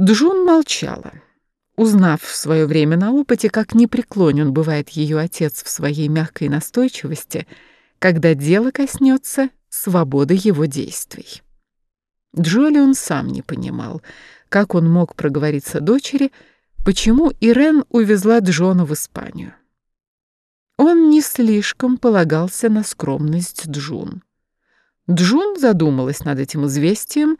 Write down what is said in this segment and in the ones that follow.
Джун молчала. Узнав в свое время на опыте, как непреклонен бывает ее отец в своей мягкой настойчивости, когда дело коснется свободы его действий. Джолион сам не понимал, как он мог проговориться дочери, почему Ирен увезла Джона в Испанию. Он не слишком полагался на скромность Джун. Джун задумалась над этим известием,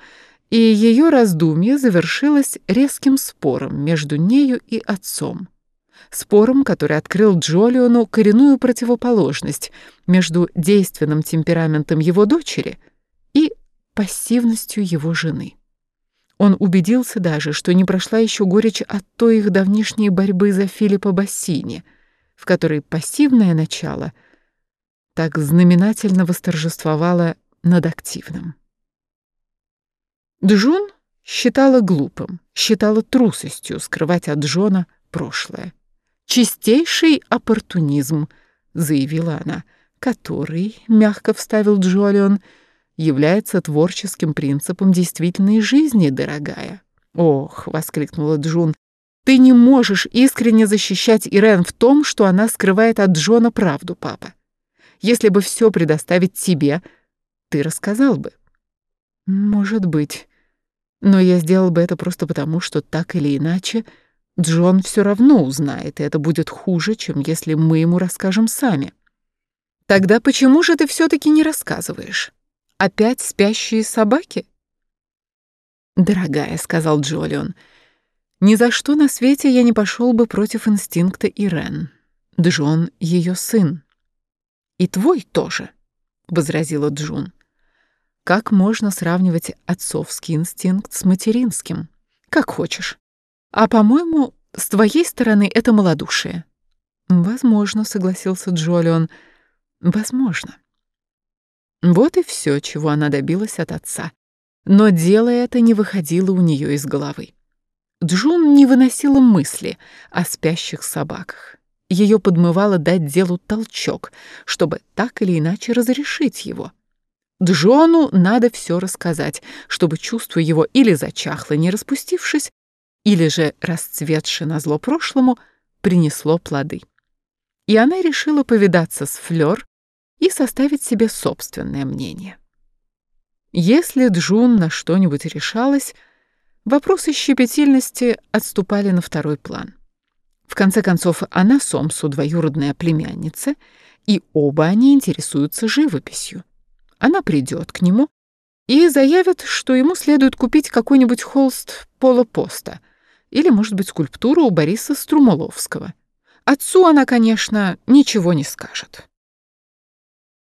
и ее раздумье завершилось резким спором между нею и отцом. Спором, который открыл Джолиону коренную противоположность между действенным темпераментом его дочери и пассивностью его жены. Он убедился даже, что не прошла еще горечь от той их давнишней борьбы за Филиппа Бассини, в которой пассивное начало так знаменательно восторжествовало над активным. Джун считала глупым, считала трусостью скрывать от Джона прошлое. «Чистейший оппортунизм», — заявила она, который, мягко вставил Джолион, является творческим принципом действительной жизни, дорогая. «Ох», — воскликнула Джун, — «ты не можешь искренне защищать Ирен в том, что она скрывает от Джона правду, папа. Если бы все предоставить тебе, ты рассказал бы». «Может быть», но я сделал бы это просто потому, что так или иначе Джон все равно узнает, и это будет хуже, чем если мы ему расскажем сами. Тогда почему же ты все-таки не рассказываешь? Опять спящие собаки? Дорогая, сказал Джолион, ни за что на свете я не пошел бы против инстинкта Ирен. Джон — ее сын. И твой тоже, возразила Джун. Как можно сравнивать отцовский инстинкт с материнским? Как хочешь. А, по-моему, с твоей стороны это малодушие. Возможно, согласился Джолион. Возможно. Вот и все, чего она добилась от отца. Но дело это не выходило у нее из головы. Джун не выносила мысли о спящих собаках. Ее подмывало дать делу толчок, чтобы так или иначе разрешить его. Джону надо все рассказать, чтобы чувство его или зачахло, не распустившись, или же, расцветшее на зло прошлому, принесло плоды. И она решила повидаться с Флёр и составить себе собственное мнение. Если Джун на что-нибудь решалась, вопросы щепетильности отступали на второй план. В конце концов, она Сомсу двоюродная племянница, и оба они интересуются живописью. Она придет к нему и заявит, что ему следует купить какой-нибудь холст Пола Поста или, может быть, скульптуру у Бориса Струмоловского. Отцу она, конечно, ничего не скажет.